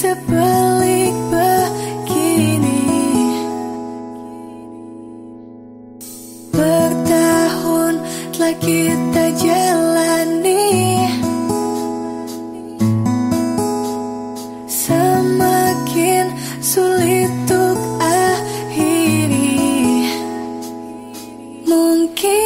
sebalik begini. Bertahun telah kita jalani. Semakin sulit untuk akhiri. Mungkin